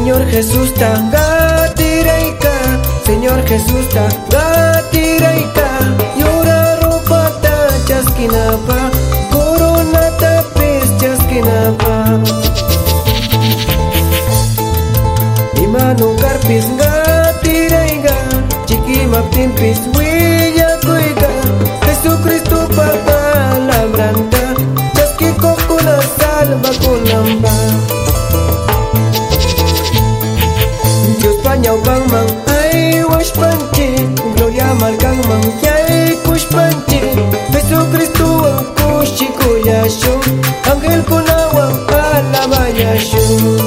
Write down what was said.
Señor Jesús tagatirayka Señor Jesús tagatirayka Yura rupa ta. Chaskinapa Corona tapis chaskinapa Imanu karpis ngatirayga Chiki maptimpis willakuyga Jesucristo papalabranta Chaskiko kuna salva kunamba Yawpanman aywashpanki Gloria markanman yaykushpanki Jesucristuwan kushikuyashun Angelkunawan alabayashun